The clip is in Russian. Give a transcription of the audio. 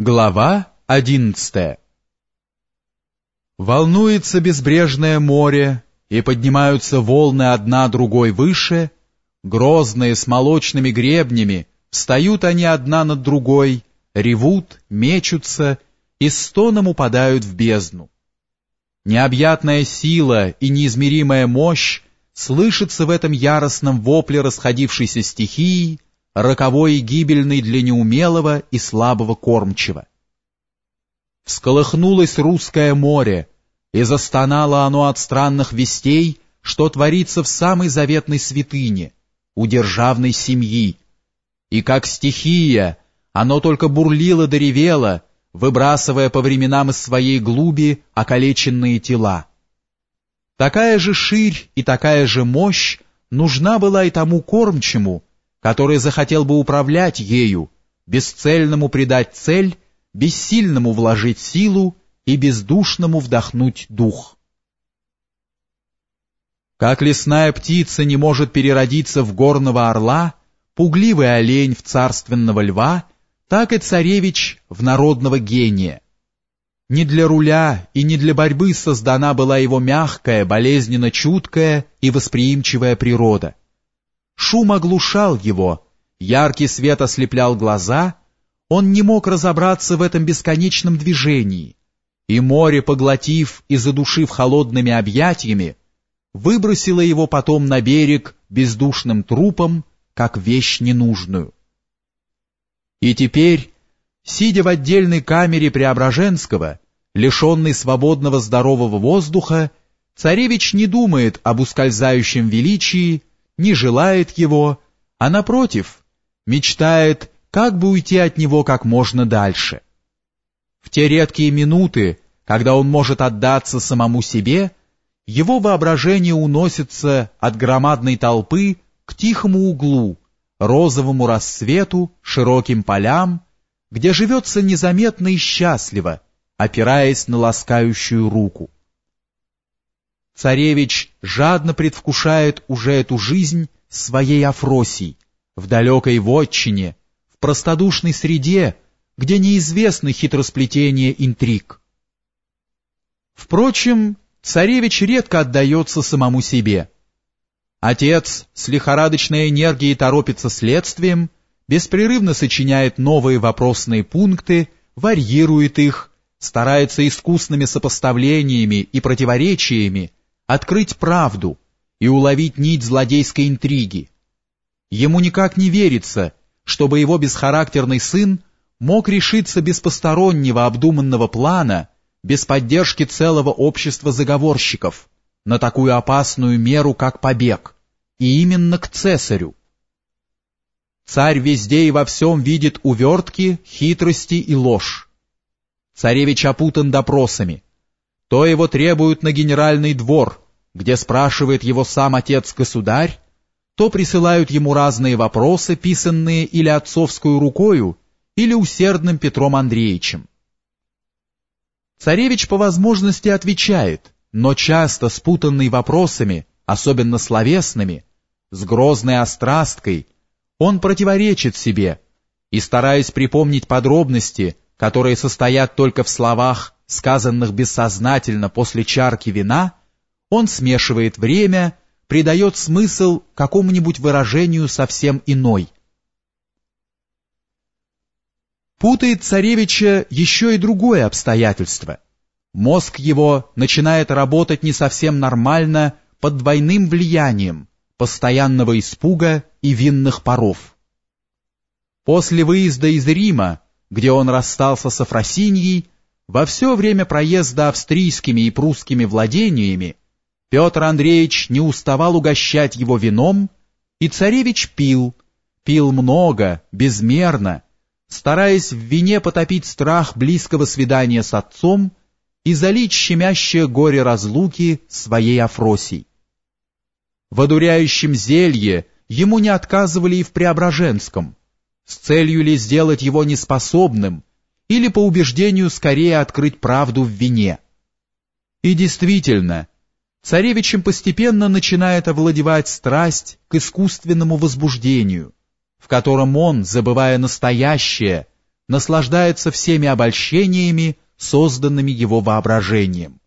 Глава одиннадцатая Волнуется безбрежное море, и поднимаются волны одна другой выше, грозные с молочными гребнями, встают они одна над другой, ревут, мечутся и стоном упадают в бездну. Необъятная сила и неизмеримая мощь слышится в этом яростном вопле расходившейся стихии, роковой и гибельный для неумелого и слабого кормчего. Всколыхнулось русское море, и застонало оно от странных вестей, что творится в самой заветной святыне, у державной семьи. И как стихия, оно только бурлило да ревело, выбрасывая по временам из своей глуби околеченные тела. Такая же ширь и такая же мощь нужна была и тому кормчему, который захотел бы управлять ею, бесцельному придать цель, бессильному вложить силу и бездушному вдохнуть дух. Как лесная птица не может переродиться в горного орла, пугливый олень в царственного льва, так и царевич в народного гения. Не для руля и не для борьбы создана была его мягкая, болезненно чуткая и восприимчивая природа. Шум оглушал его, яркий свет ослеплял глаза, он не мог разобраться в этом бесконечном движении, и море, поглотив и задушив холодными объятиями, выбросило его потом на берег бездушным трупом, как вещь ненужную. И теперь, сидя в отдельной камере Преображенского, лишенный свободного здорового воздуха, царевич не думает об ускользающем величии, не желает его, а напротив, мечтает, как бы уйти от него как можно дальше. В те редкие минуты, когда он может отдаться самому себе, его воображение уносится от громадной толпы к тихому углу, розовому рассвету, широким полям, где живется незаметно и счастливо, опираясь на ласкающую руку. Царевич жадно предвкушает уже эту жизнь своей Афросий, в далекой вотчине, в простодушной среде, где неизвестны хитросплетения интриг. Впрочем, царевич редко отдается самому себе. Отец с лихорадочной энергией торопится следствием, беспрерывно сочиняет новые вопросные пункты, варьирует их, старается искусными сопоставлениями и противоречиями открыть правду и уловить нить злодейской интриги. Ему никак не верится, чтобы его бесхарактерный сын мог решиться без постороннего обдуманного плана, без поддержки целого общества заговорщиков, на такую опасную меру, как побег, и именно к цесарю. Царь везде и во всем видит увертки, хитрости и ложь. Царевич опутан допросами, то его требуют на генеральный двор, где спрашивает его сам отец-государь, то присылают ему разные вопросы, писанные или отцовскую рукою, или усердным Петром Андреевичем. Царевич по возможности отвечает, но часто спутанный вопросами, особенно словесными, с грозной острасткой, он противоречит себе и, стараясь припомнить подробности, которые состоят только в словах сказанных бессознательно после чарки вина, он смешивает время, придает смысл какому-нибудь выражению совсем иной. Путает царевича еще и другое обстоятельство. Мозг его начинает работать не совсем нормально под двойным влиянием постоянного испуга и винных паров. После выезда из Рима, где он расстался с Афросиньей, во все время проезда австрийскими и прусскими владениями Петр Андреевич не уставал угощать его вином, и царевич пил, пил много, безмерно, стараясь в вине потопить страх близкого свидания с отцом и залить щемящее горе разлуки своей Афросий. В одуряющем зелье ему не отказывали и в Преображенском, с целью ли сделать его неспособным, или по убеждению скорее открыть правду в вине. И действительно, царевичем постепенно начинает овладевать страсть к искусственному возбуждению, в котором он, забывая настоящее, наслаждается всеми обольщениями, созданными его воображением.